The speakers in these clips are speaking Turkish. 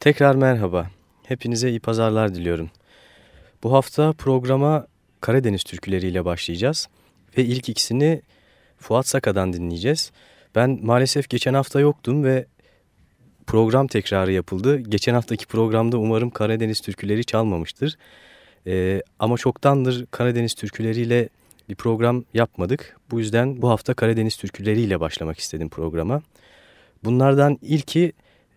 Tekrar merhaba. Hepinize iyi pazarlar diliyorum. Bu hafta programa Karadeniz türküleriyle başlayacağız. Ve ilk ikisini Fuat Saka'dan dinleyeceğiz. Ben maalesef geçen hafta yoktum ve program tekrarı yapıldı. Geçen haftaki programda umarım Karadeniz türküleri çalmamıştır. Ee, ama çoktandır Karadeniz türküleriyle bir program yapmadık. Bu yüzden bu hafta Karadeniz türküleriyle başlamak istedim programa. Bunlardan ilki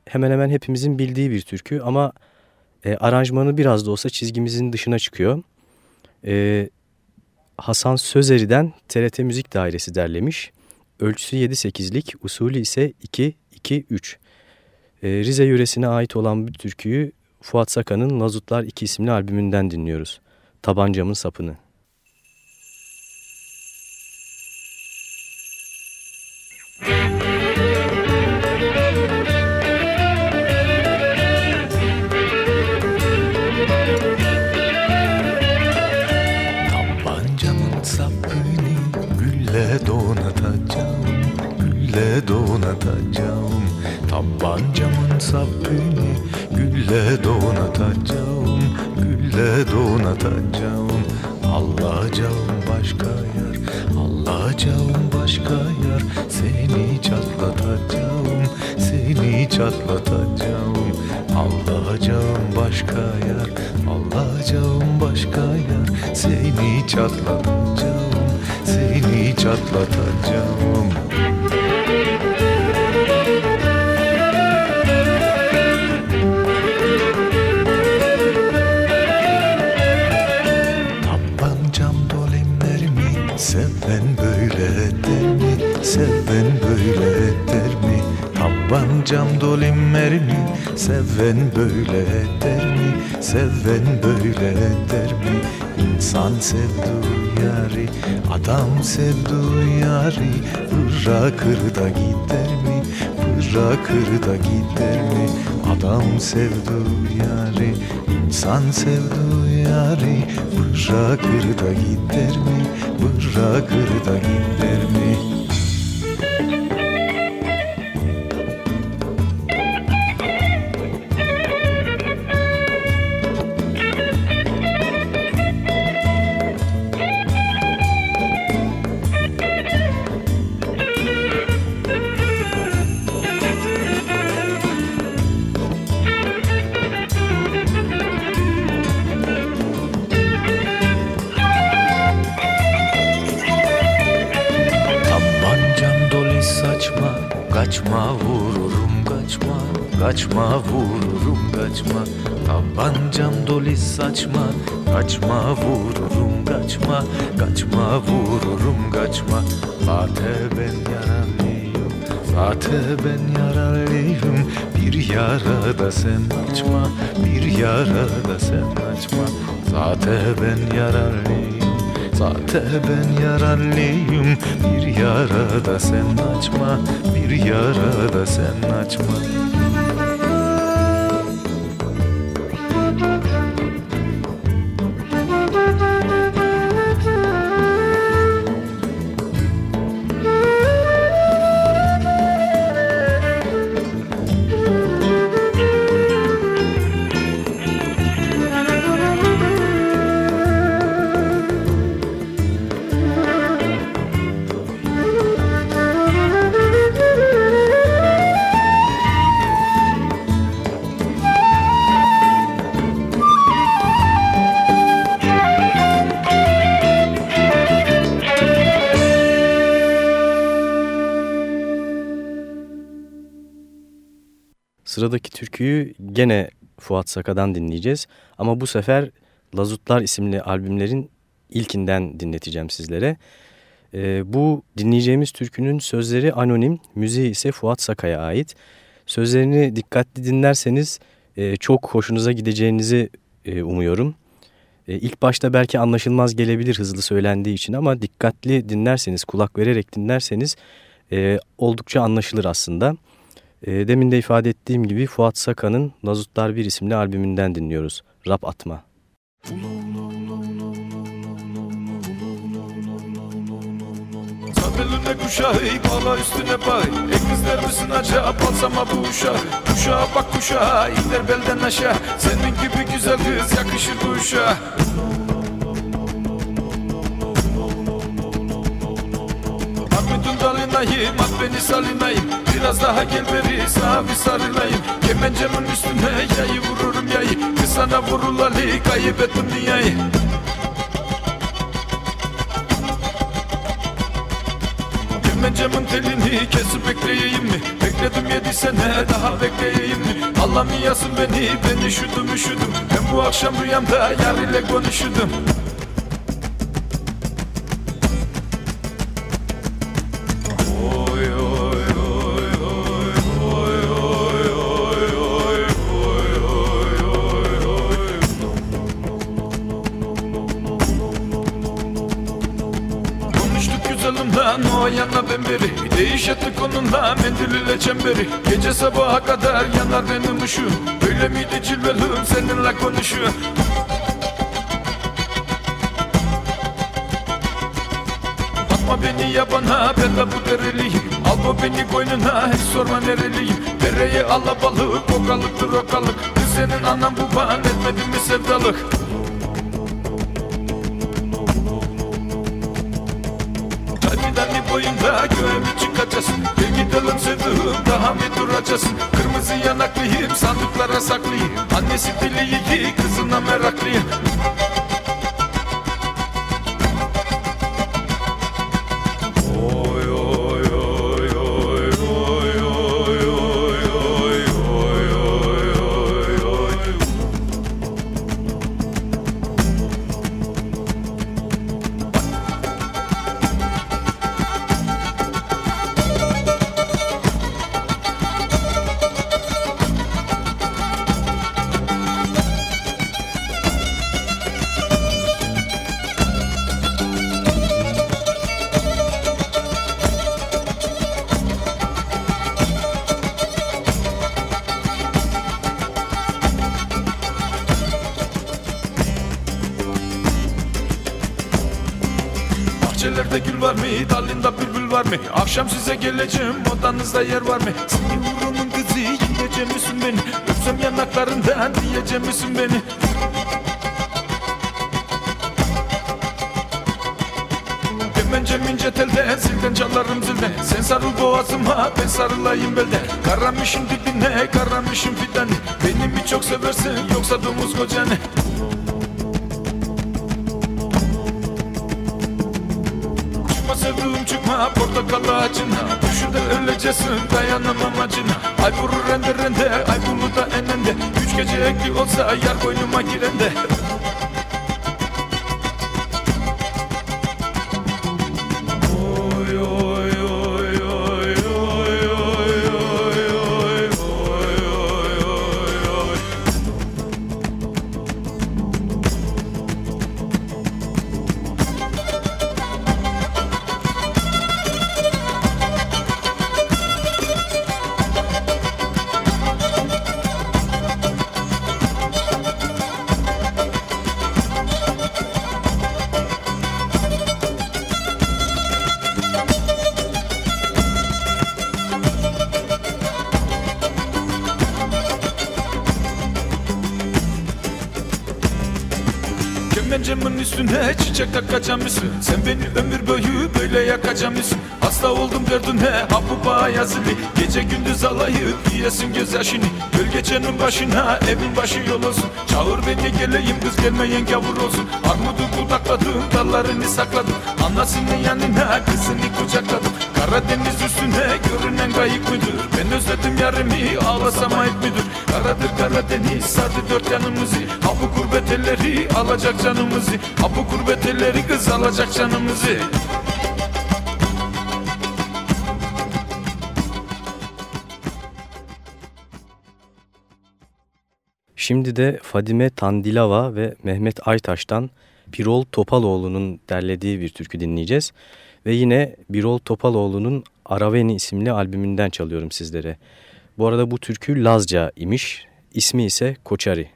hemen hemen hepimizin bildiği bir türkü ama e, aranjmanı biraz da olsa çizgimizin dışına çıkıyor. E, Hasan Sözeri'den TRT Müzik Dairesi derlemiş. Ölçüsü 7-8'lik, usulü ise 2-2-3. E, Rize yöresine ait olan bir türküyü Fuat Sakan'ın Lazutlar 2 isimli albümünden dinliyoruz. Tabancamın sapını. Donatacağım Tabancamın sapını gülle donatacağım Gülle donatacağım. Allah'acağım başka yer Allah'acağım başka yer Seni çatlatacağım Seni çatlatacağım. Allah'acağım başka yer Allah'acağım başka yer Seni çatlatacağım Seni çatlatacağım Seven böyle eder mi? Seven böyle eder mi? İnsan sevdu yari Adam sevdu yari Bırakır da gider mi? Bırakır da gider mi? Adam sevdu yari İnsan sevdu yari Bırakır da gider mi? Bırakır da gider mi? Zaten ben yaralıyım. Bir yara da sen açma Bir yara da sen açma. Zaten ben yaralıyım Zaten ben yaralıyım. Bir yara da sen açma Bir yara da sen açma türküyü gene Fuat Saka'dan dinleyeceğiz. Ama bu sefer Lazutlar isimli albümlerin ilkinden dinleteceğim sizlere. Ee, bu dinleyeceğimiz türkünün sözleri anonim, müziği ise Fuat Saka'ya ait. Sözlerini dikkatli dinlerseniz e, çok hoşunuza gideceğinizi e, umuyorum. E, ilk başta belki anlaşılmaz gelebilir hızlı söylendiği için ama dikkatli dinlerseniz, kulak vererek dinlerseniz e, oldukça anlaşılır aslında. E, demin de ifade ettiğim gibi Fuat Sakan'ın Nazutlar Bir isimli albümünden dinliyoruz. Rap Atma. Belüne kuşağı, bala üstüne bay E kızlar acaba balsama bu uşağı Kuşağa bak kuşağa, iner belden aşağı Senin gibi güzel kız yakışır bu uşağa Dalinayım at beni salinayım Biraz daha gel beri sağa bir sarılayım. Kemencemin üstüne yayı vururum yayı. Kız sana vurulalı kaybettim dünyayı. Kemencemin telini kesip bekleyeyim mi? Bekledim yedi sene daha bekleyeyim mi? Allah mı yasın beni ben üşüdüm üşüdüm. Ben bu akşam rüyamda yar ile konuşudum sabaha kadar yanar benim ışığım. Öyle miydi cilvelum seninle konuşuyor? Bakma beni yabana ben de bu dereliyim Al bu beni koynuna hiç sorma nereliyim. Dereye alabalık okalıktır okalık. Kız senin anan baban etmedi mi sevdalık? Kalbiden boyunda göğe çıkacağız Gel gidelim sevduğum daha mı duracağız Kırmızı yanaklıyım sandıklara saklıyım. Annesi dili iyi kızına meraklıyım var mı? Akşam size geleceğim odanızda yer var mı? Seni vurumun kızı yiyecek misin beni? Öpsem yanaklarından diyecek misin beni? Kemençem ince telden zilden çalarım zilden Sen sarıl boğazıma ben sarılayım belden Karamışım dibine karamışım fidanı Beni mi çok seversin yoksa domuz kocanı portakal ağacına. Düşü de ölecesin dayanamam acına. Ay vurur rende rende ay bulu da enende. Üç gece ekli olsa yar koynuma girende takacağım mısın? Sen beni ömür boyu böyle yakacağım mısın? Hasta oldum derdine hapı bağ yazılı Gece gündüz alayıp yiyesin gözyaşını. Göl geçenin başına evin başı yol olsun. Çağır beni geleyim kız gelmeyen gavur olsun. Armudu budakladım dallarını sakladım Anasının yanına kızını kucakladım Karadeniz üstüne görünen kayık müdür? Ben özledim yarimi ağlasam ayıp müdür? Karadır Karadeniz sardı dört yanımızı Ha bu elleri alacak canımızı Ha bu elleri kız alacak canımızı Şimdi de Fadime Tandilava ve Mehmet Aytaş'tan Birol Topaloğlu'nun derlediği bir türkü dinleyeceğiz. Ve yine Birol Topaloğlu'nun Araveni isimli albümünden çalıyorum sizlere. Bu arada bu türkü Lazca imiş, ismi ise Koçari.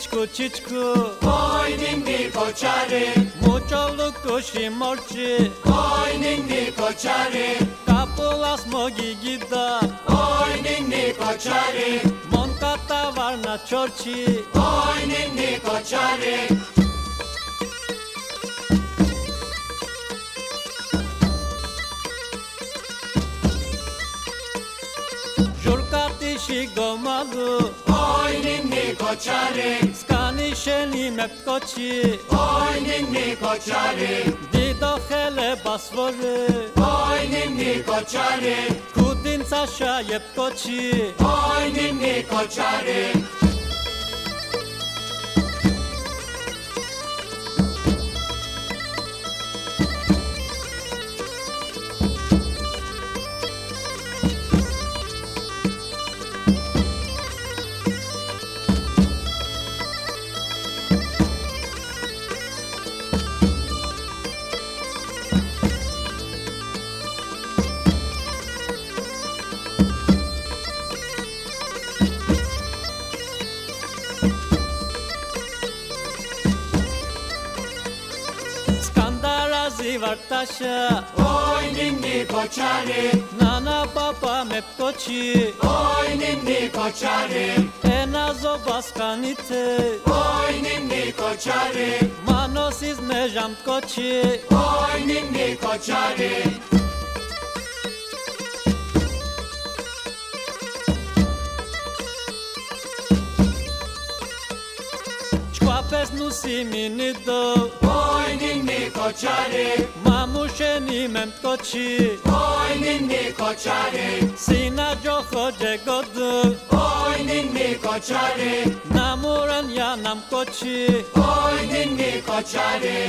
Çiçku çiçku Oy ninni koçari Muçolluk kuşi morçi Oy ninni koçari Kapulas mogi gida. Oy ninni koçari Monkata varna çorçi. Oy ninni koçari Żurkaty si gomalu Oj ninni koçari Skani şeni mep koçi Oj ninni koçari Dido hele basvoru Oj ninni koçari Kudin saşa yep koçi Oj ninni koçari vartaşa Oy ninni koçari Nana baba mep koçi Oy ninni koçari Enazo baskanite Oy ninni koçari Manosiz mejam koçi Oy ninni koçari Çkvapes nusimini do Oy ninni koçari Mamuşeni mem koçi Oy ninni koçari Sina joho jegodu Oy ninni koçari Namuran yanam koçi. Oy ninni koçari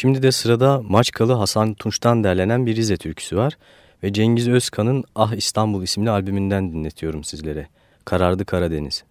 Şimdi de sırada Maçkalı Hasan Tunç'tan derlenen bir Rize türküsü var ve Cengiz Özkan'ın Ah İstanbul isimli albümünden dinletiyorum sizlere. Karardı Karadeniz.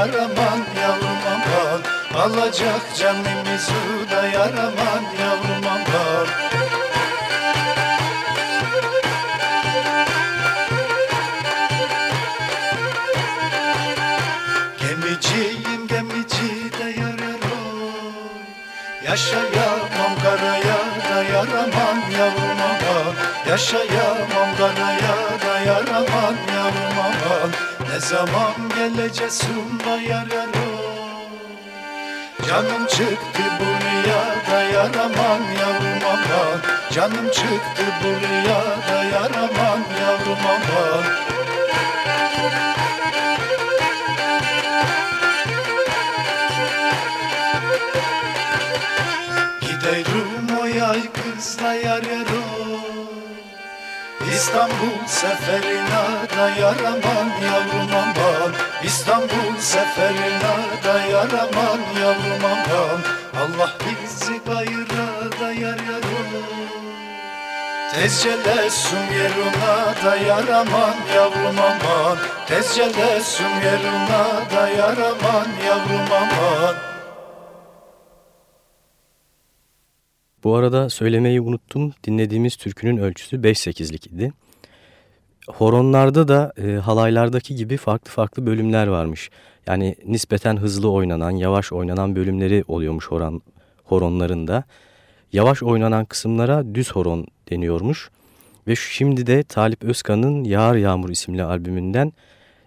Da yar aman yavrum aman. Alacak canımızı da yar aman yavrum aman. Gemiciyim gemici de yar yar o. Yaşayamam karaya da yar aman yavrum aman. Yaşayamam karaya da yar aman yavrum aman Zaman geleceksin da Canım çıktı buraya da yar aman yavrum aman Canım çıktı buraya da yar aman yavrum aman İstanbul seferine da yar aman yavrum aman. İstanbul seferine da yar aman yavrum aman. Allah bizi gayra da yar yar Tezcele sum yeruna da yar aman yavrum aman. Tezcele sum yeruna da yar aman yavrum aman Bu arada söylemeyi unuttum. Dinlediğimiz türkünün ölçüsü 5-8'lik idi. Horonlarda da e, halaylardaki gibi farklı farklı bölümler varmış. Yani nispeten hızlı oynanan, yavaş oynanan bölümleri oluyormuş horon, horonlarında. Yavaş oynanan kısımlara düz horon deniyormuş. Ve şimdi de Talip Özkan'ın Yağar Yağmur isimli albümünden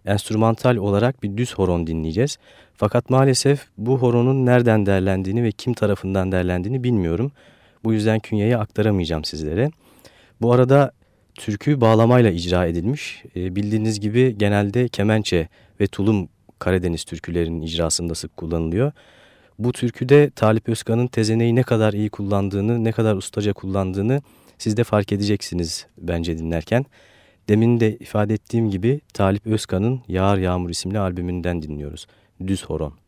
enstrümantal olarak bir düz horon dinleyeceğiz. Fakat maalesef bu horonun nereden derlendiğini ve kim tarafından derlendiğini bilmiyorum. Bu yüzden künyeyi aktaramayacağım sizlere. Bu arada türkü bağlamayla icra edilmiş. E, bildiğiniz gibi genelde kemençe ve tulum Karadeniz türkülerinin icrasında sık kullanılıyor. Bu türküde Talip Özkan'ın tezeneyi ne kadar iyi kullandığını, ne kadar ustaca kullandığını siz de fark edeceksiniz bence dinlerken. Demin de ifade ettiğim gibi Talip Özkan'ın Yağar Yağmur isimli albümünden dinliyoruz. Düz Horon.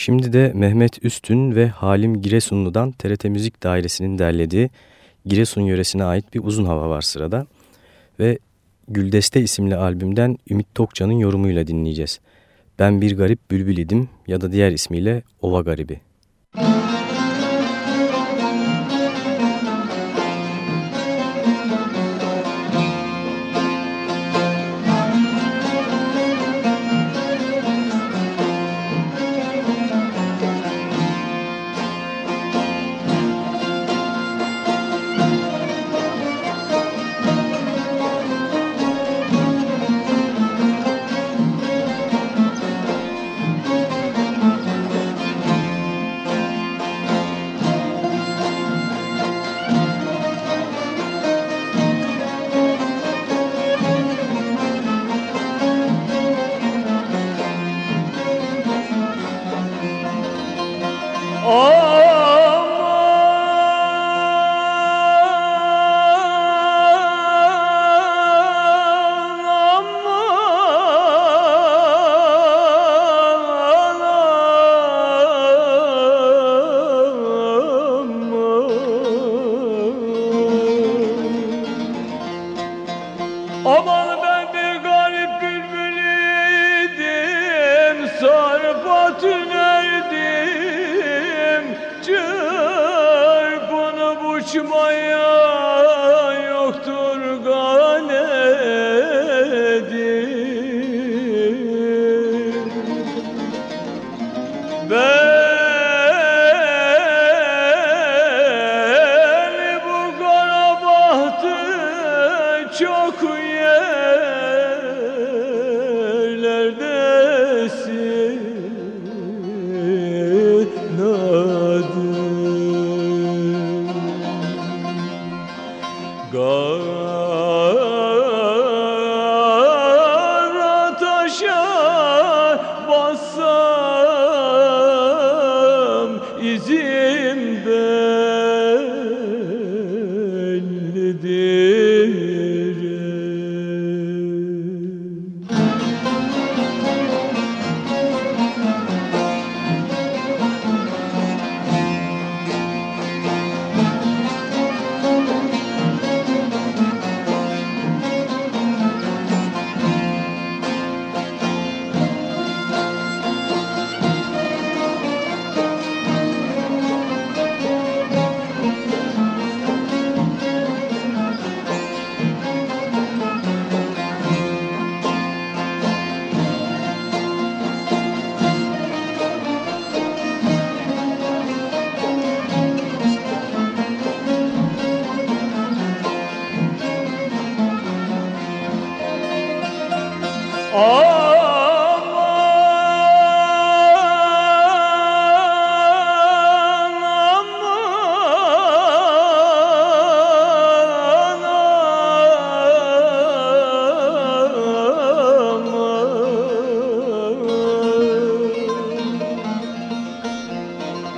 Şimdi de Mehmet Üstün ve Halim Giresunlu'dan TRT Müzik Dairesi'nin derlediği Giresun yöresine ait bir uzun hava var sırada. Ve Güldeste isimli albümden Ümit Tokcan'ın yorumuyla dinleyeceğiz. Ben bir garip bülbül idim ya da diğer ismiyle Ova Garibi.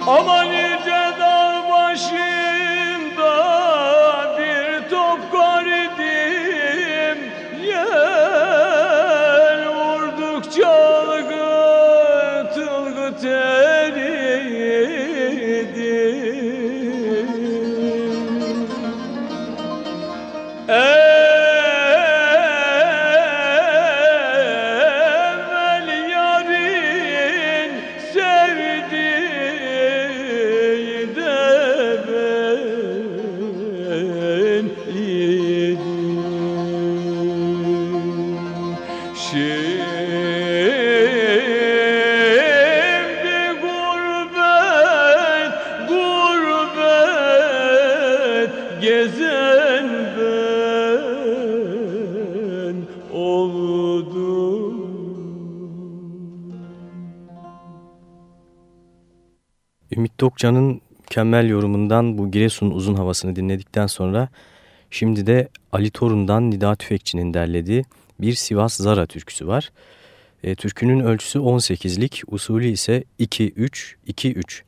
Ama nice dağ başı Tokcan'ın mükemmel yorumundan bu Giresun uzun havasını dinledikten sonra şimdi de Ali Torun'dan Nida Tüfekçi'nin derlediği bir Sivas Zara türküsü var. E, türkünün ölçüsü 18'lik, usulü ise 2-3-2-3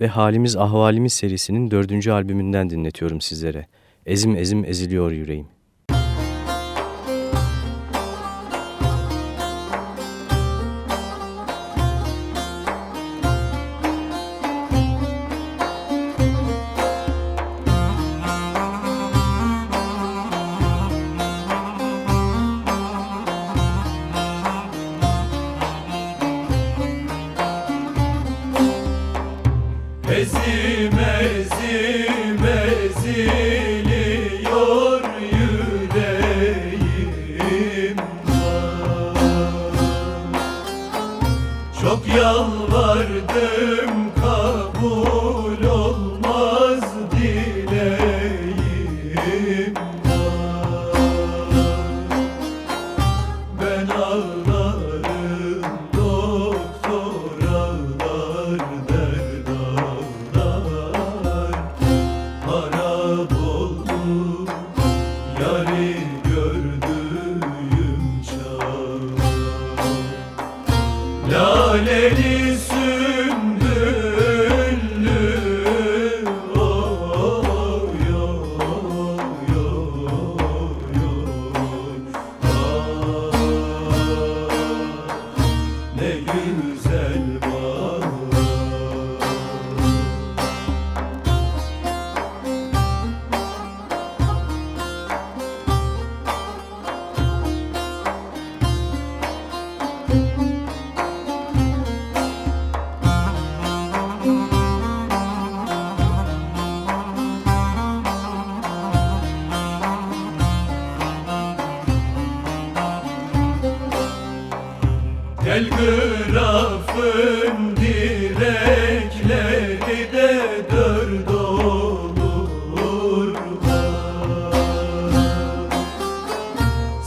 ve Halimiz Ahvalimiz serisinin dördüncü albümünden dinletiyorum sizlere. Ezim ezim eziliyor yüreğim. Fatime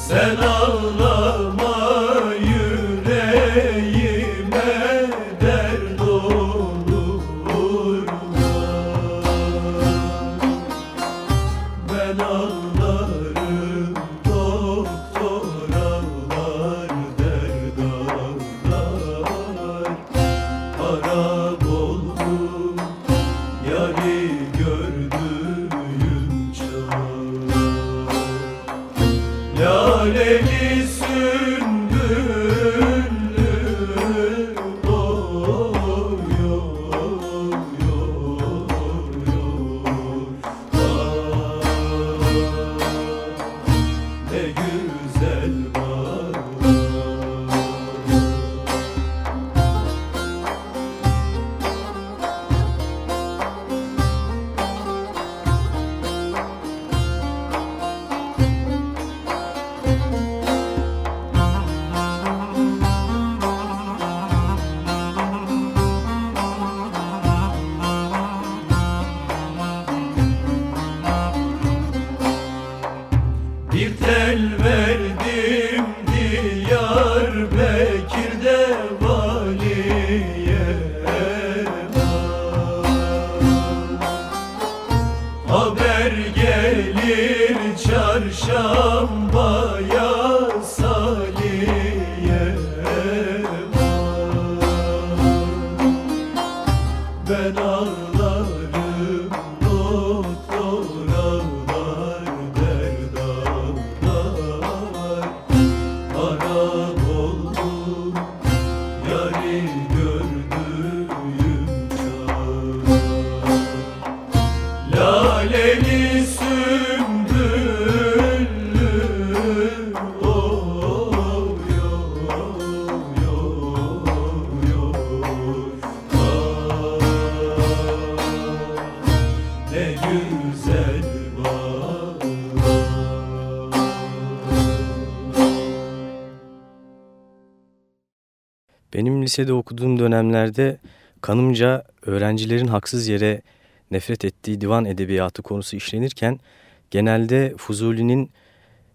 Sen ağlama. Oh. Lisede okuduğum dönemlerde kanımca öğrencilerin haksız yere nefret ettiği divan edebiyatı konusu işlenirken genelde Fuzuli'nin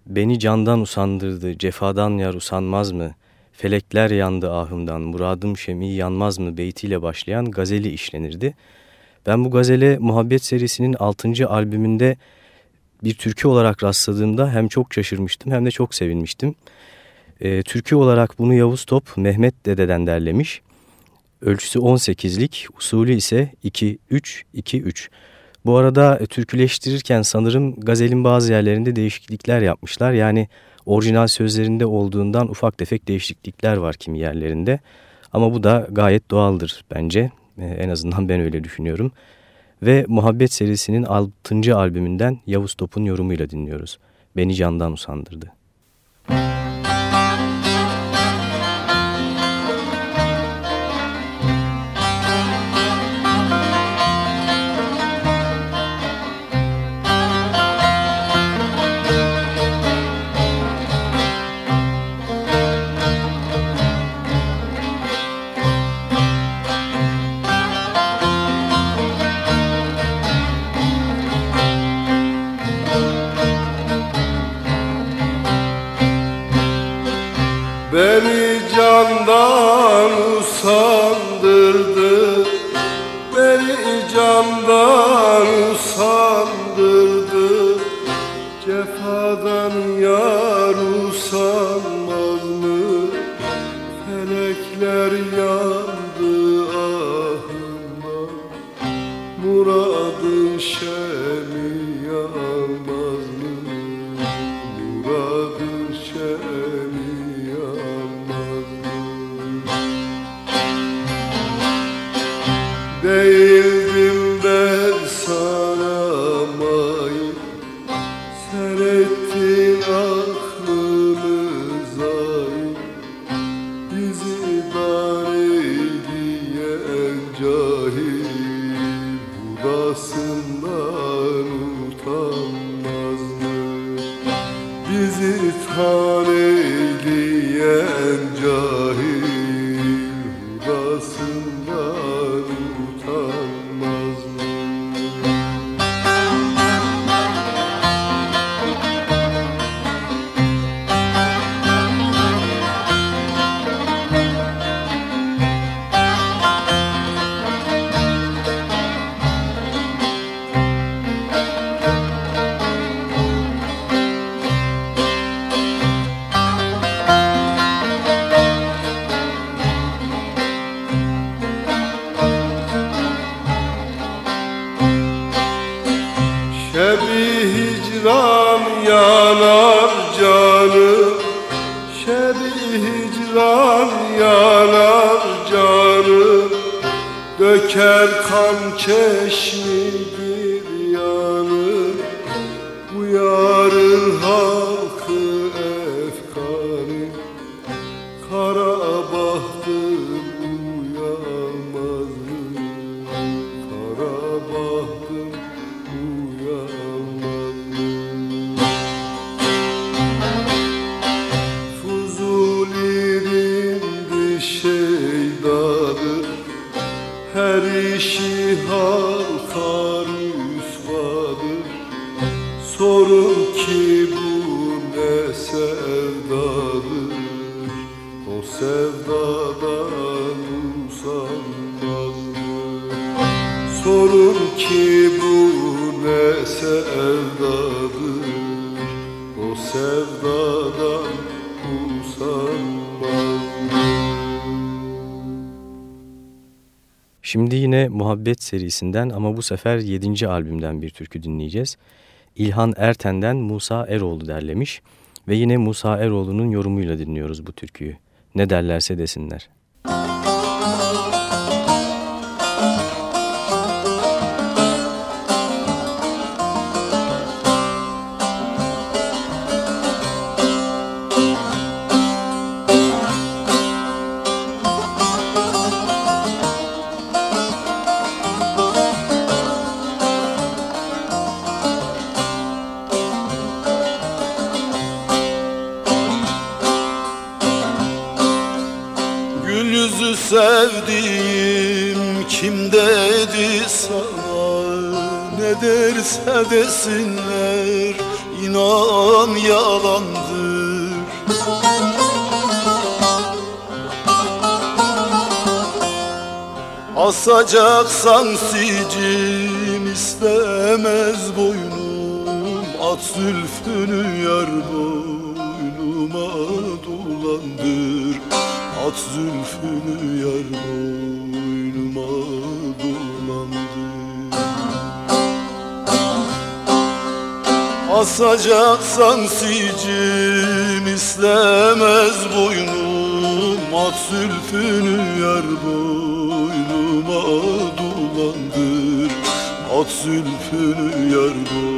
beni candan usandırdı, cefadan yar usanmaz mı, felekler yandı ahımdan, muradım şemi yanmaz mı beytiyle başlayan gazeli işlenirdi. Ben bu gazele Muhabbet serisinin 6. albümünde bir türkü olarak rastladığımda hem çok şaşırmıştım hem de çok sevinmiştim. E, türkü olarak bunu Yavuz Top Mehmet Dede'den derlemiş. Ölçüsü 18'lik, usulü ise 2-3-2-3. Bu arada e, türküleştirirken sanırım gazelin bazı yerlerinde değişiklikler yapmışlar. Yani orijinal sözlerinde olduğundan ufak tefek değişiklikler var kimi yerlerinde. Ama bu da gayet doğaldır bence. E, en azından ben öyle düşünüyorum. Ve Muhabbet serisinin 6. albümünden Yavuz Top'un yorumuyla dinliyoruz. Beni candan usandırdı. Muhabbet serisinden ama bu sefer 7. albümden bir türkü dinleyeceğiz. İlhan Erten'den Musa Eroğlu derlemiş ve yine Musa Eroğlu'nun yorumuyla dinliyoruz bu türküyü. Ne derlerse desinler. Desinler inan yalandır. Asacaksan sicim istemez boynum. At zülfünü yar boynuma dolandır. At zülfünü Asacaksan sicim istemez boynum. At zülfünü yar boynuma dolandır At zülfünü yar boynuma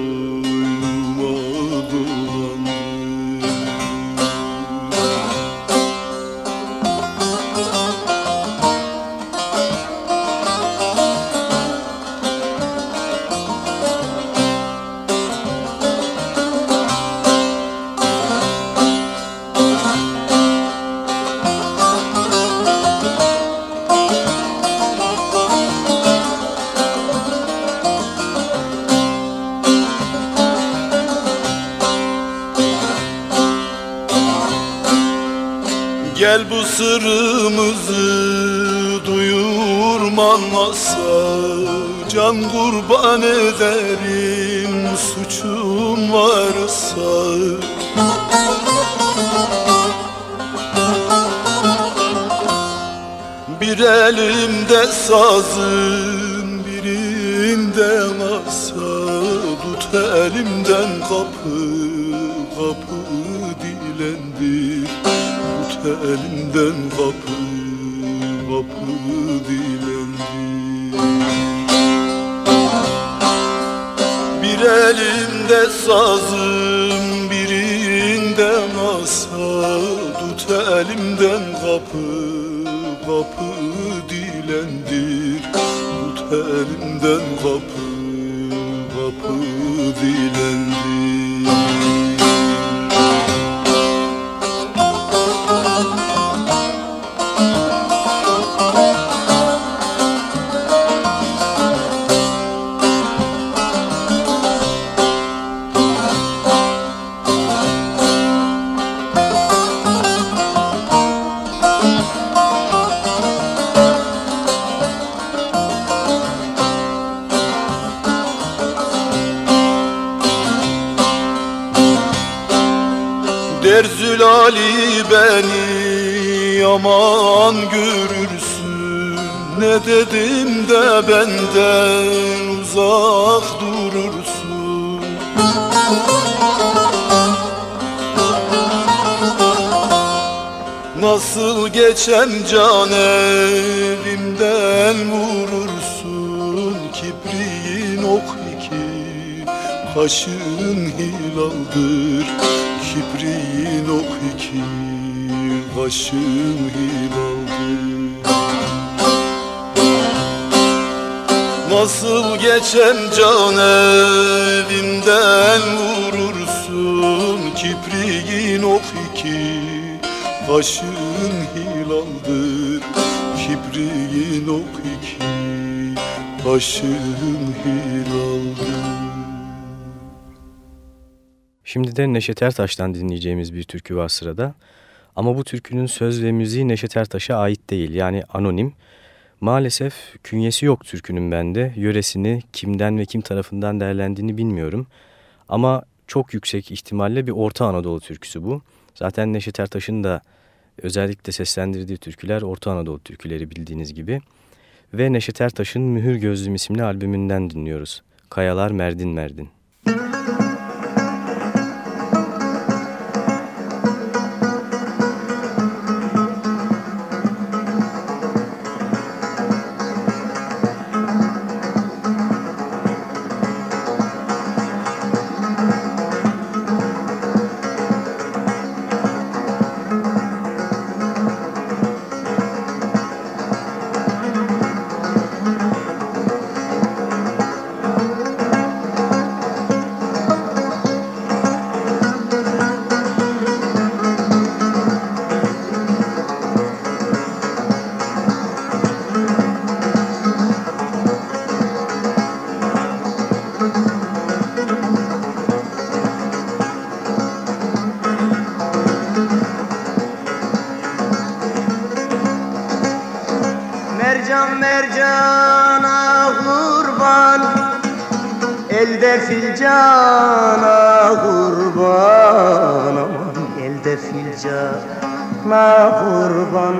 Sırrımızı duyurmazsa Can kurban ederim suçum varsa Bir elimde sazım birinde elimden asa Tut elimden kapı kapı dilendir. Tut elimden kapı kapı dilendir Bir elimde sazım birinde masa. Tut elimden kapı kapı dilendir Tut elimden kapı kapı dilendir Derzül Ali beni yaman görürsün. Ne dedim de benden uzak durursun? Nasıl geçen can evimden vurursun? Kibriğin ok iki, kaşın hilaldır Kibriğin ok iki, kaşın hilaldır Nasıl geçen can evimden vurursun? Kibriğin ok iki, kaşın hilaldır Kibriğin ok iki, kaşın hilaldır Şimdi de Neşet Ertaş'tan dinleyeceğimiz bir türkü var sırada. Ama bu türkünün söz ve müziği Neşet Ertaş'a ait değil yani anonim. Maalesef künyesi yok türkünün bende. Yöresini kimden ve kim tarafından değerlendiğini bilmiyorum. Ama çok yüksek ihtimalle bir Orta Anadolu türküsü bu. Zaten Neşet Ertaş'ın da özellikle seslendirdiği türküler Orta Anadolu türküleri bildiğiniz gibi. Ve Neşet Ertaş'ın Mühür Gözlüm isimli albümünden dinliyoruz. Kayalar Merdin Merdin. Mercan Elde filcana kurban Aman. Elde filcana kurban.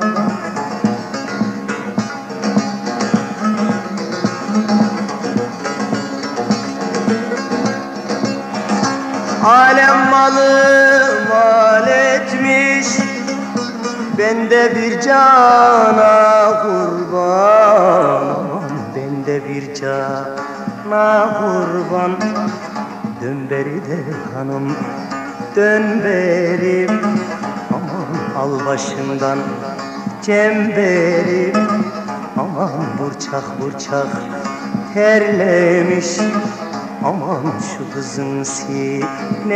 Alem malı mal etmiş Bende bir cana kurban Aman. Bende bir cana kurban. Dön beri de hanım dön beri. Aman al başından cemberi Aman burçak burçak terlemiş. Aman şu kızın sineleri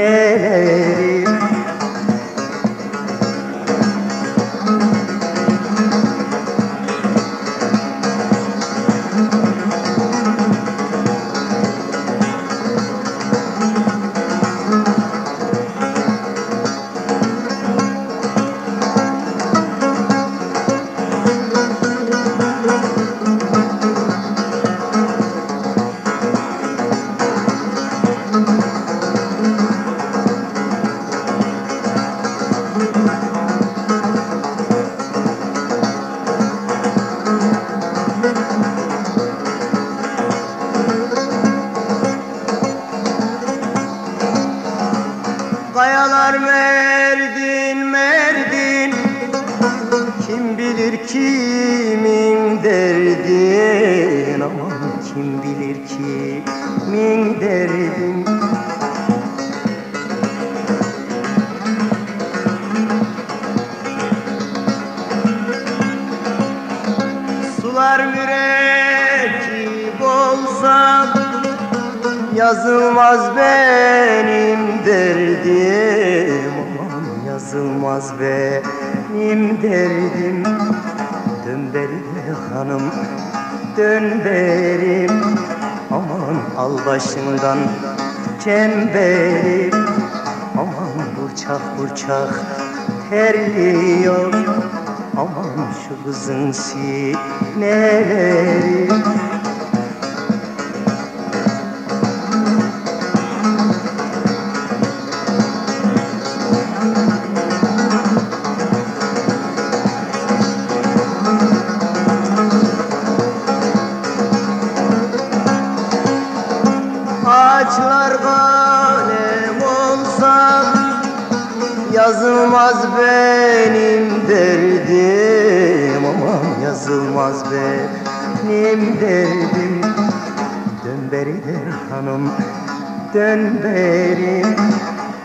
dön berim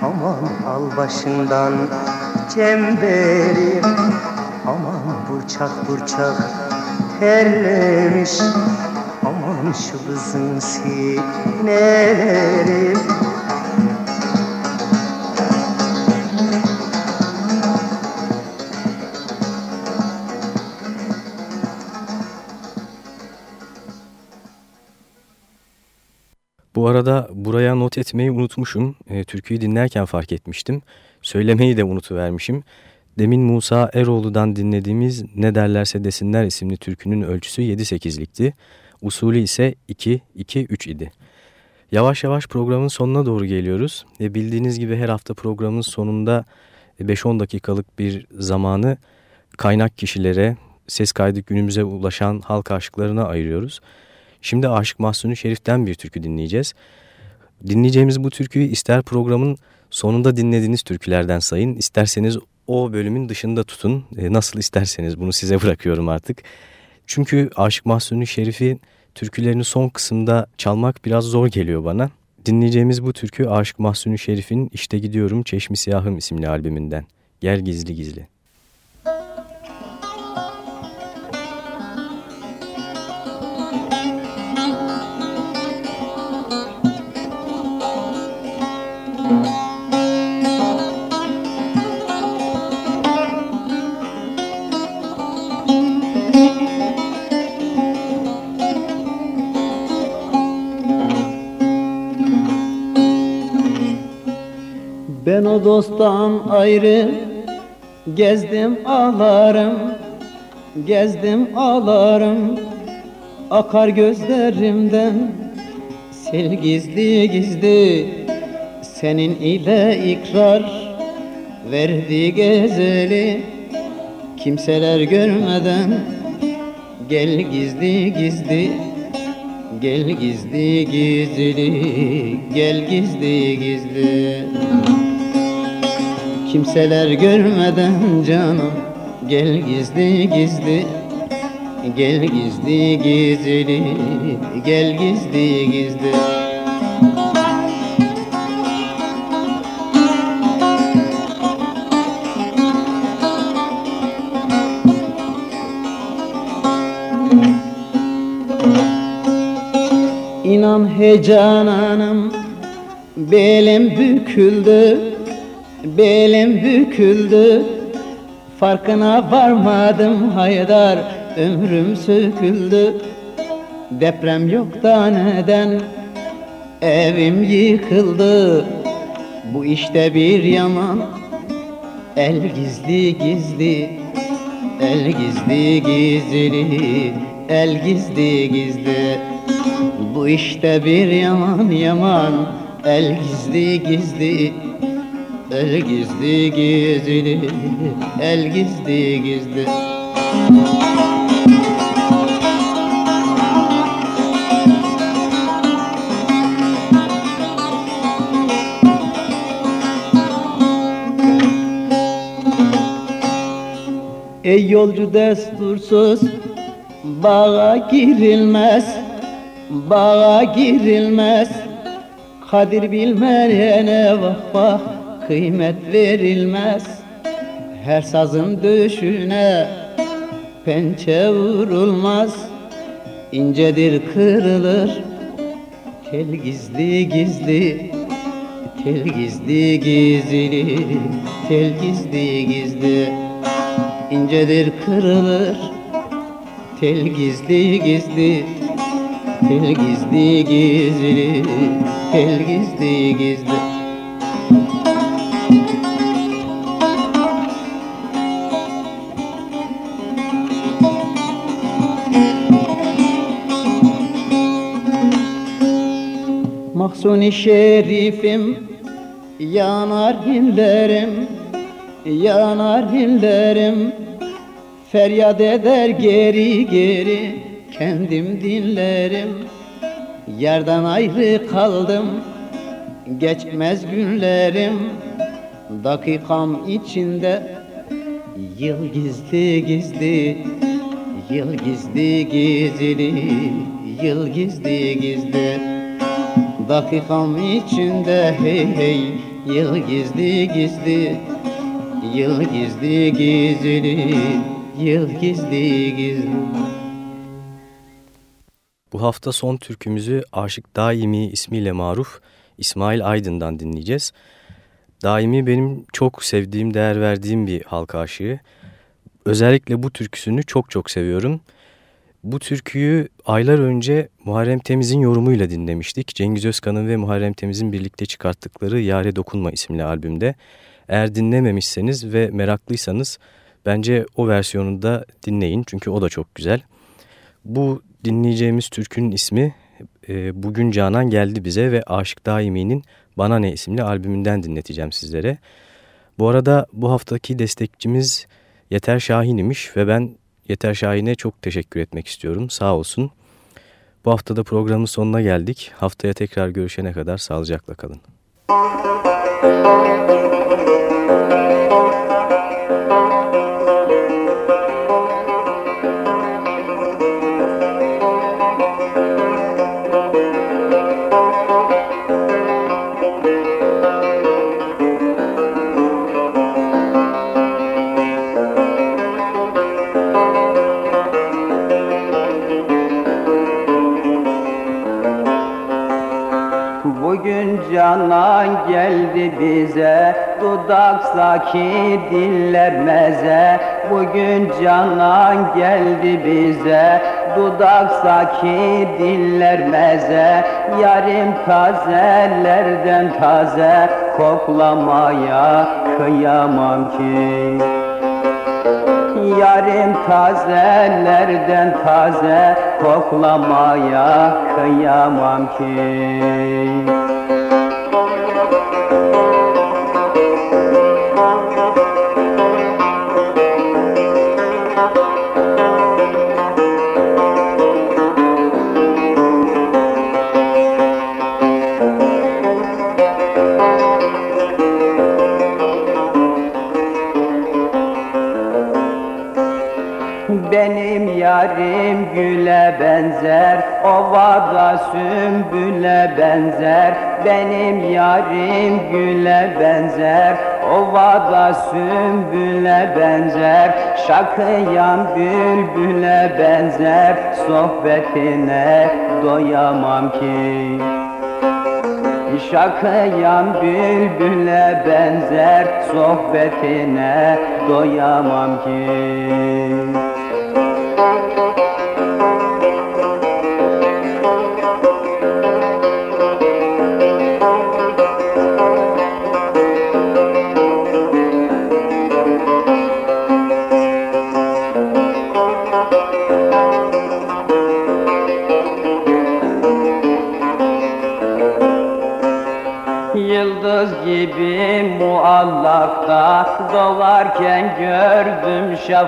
Aman al başından çemberim Aman burçak burçak terlemiş. Aman şu kızın sineleri Bu arada buraya not etmeyi unutmuşum. E, türküyü dinlerken fark etmiştim. Söylemeyi de unutuvermişim. Demin Musa Eroğlu'dan dinlediğimiz Ne Derlerse Desinler isimli türkünün ölçüsü 7-8'likti. Usulü ise 2-2-3 idi. Yavaş yavaş programın sonuna doğru geliyoruz. E, bildiğiniz gibi her hafta programın sonunda 5-10 dakikalık bir zamanı kaynak kişilere, ses kaydı günümüze ulaşan halk aşıklarına ayırıyoruz. Şimdi Aşık Mahsuni Şerif'ten bir türkü dinleyeceğiz. Dinleyeceğimiz bu türküyü ister programın sonunda dinlediğiniz türkülerden sayın, isterseniz o bölümün dışında tutun. E, nasıl isterseniz bunu size bırakıyorum artık. Çünkü Aşık Mahsuni Şerif'i türkülerini son kısımda çalmak biraz zor geliyor bana. Dinleyeceğimiz bu türkü Aşık Mahsuni Şerif'in İşte Gidiyorum Çeşmi Siyahım isimli albümünden. Gel Gizli Gizli. Dosttan ayrı gezdim ağlarım Gezdim ağlarım. Akar gözlerimden Sel gizli gizli Senin ile ikrar Verdi gezeli. Kimseler görmeden Gel gizli gizli Gel gizli gizli Gel gizli gizli Kimseler görmeden canım. Gel gizli gizli Gel gizli gizli Gel gizli gizli. İnan heyecananım Belim büküldü Belim büküldü Farkına varmadım haydar Ömrüm söküldü. Deprem yok da neden Evim yıkıldı? Bu işte bir yaman El gizli gizli El gizli gizli El gizli gizli. Bu işte bir yaman yaman El gizli gizli El gizli gizli, el gizli gizli. Ey yolcu destursuz Bağa girilmez Bağa girilmez. Kadir bilmeyene vah vah kıymet verilmez. Her sazın döşüne pençe vurulmaz. İncedir kırılır. Tel gizli gizli Tel gizli gizli tel gizli gizli. İncedir kırılır. Tel gizli gizli Tel gizli gizli tel gizli gizli Mahsuni şerifim yanar hillerim Yanar hillerim Feryat eder geri geri kendim dinlerim. Yerden ayrı kaldım geçmez günlerim. Dakikam içinde yıl gizli gizli Yıl gizli gizli Yıl gizli gizli Dakikam içinde hey hey Yıl gizli gizli Yıl gizli gizli Yıl gizli gizli Bu hafta son türkümüzü Aşık Daimi ismiyle maruf İsmail Aydın'dan dinleyeceğiz. Daimi benim çok sevdiğim, değer verdiğim bir halk aşığı. Özellikle bu türküsünü çok çok seviyorum. Bu türküyü aylar önce Muharrem Temiz'in yorumuyla dinlemiştik. Cengiz Özkan'ın ve Muharrem Temiz'in birlikte çıkarttıkları Yare Dokunma isimli albümde. Eğer dinlememişseniz ve meraklıysanız bence o versiyonu da dinleyin çünkü o da çok güzel. Bu dinleyeceğimiz türkünün ismi e, Bugün Canan Geldi Bize ve Aşık Daimi'nin Bana Ne isimli albümünden dinleteceğim sizlere. Bu arada bu haftaki destekçimiz Yeter Şahin imiş ve ben Yeter Şahin'e çok teşekkür etmek istiyorum. Sağ olsun. Bu haftada programın sonuna geldik. Haftaya tekrar görüşene kadar sağlıcakla kalın. canan geldi bize. Dudaksaki diller meze. Bugün canan geldi bize. Dudaksaki diller meze. Yarim tazelerden taze. Koklamaya kıyamam ki. Yarim tazelerden taze. Koklamaya kıyamam ki Benim yarim güle benzer. Ovada sümbüle benzer. Şakıyan bülbüle benzer. Sohbetine doyamam ki. Şakıyan bülbüle benzer. Sohbetine doyamam ki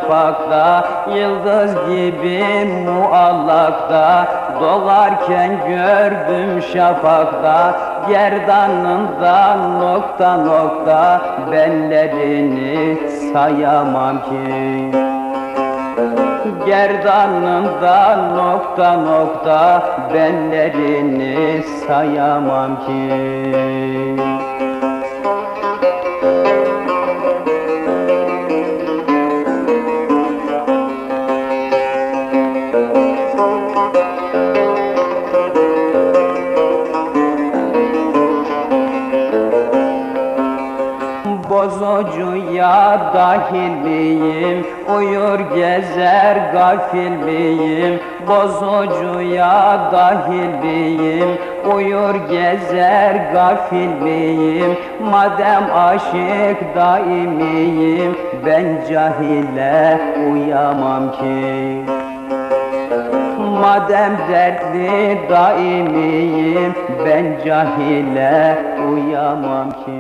şafakta Yıldız gibi muallakta. Doğarken gördüm şafakta Gerdanından nokta nokta. Bellerini sayamam ki. Gerdanında nokta nokta benlerini sayamam ki gafil miyim Bozucuya dahil miyim Uyur gezer gafil miyim Madem aşık daimiyim Ben cahile uyamam ki. Madem dertli daimiyim Ben cahile uyamam ki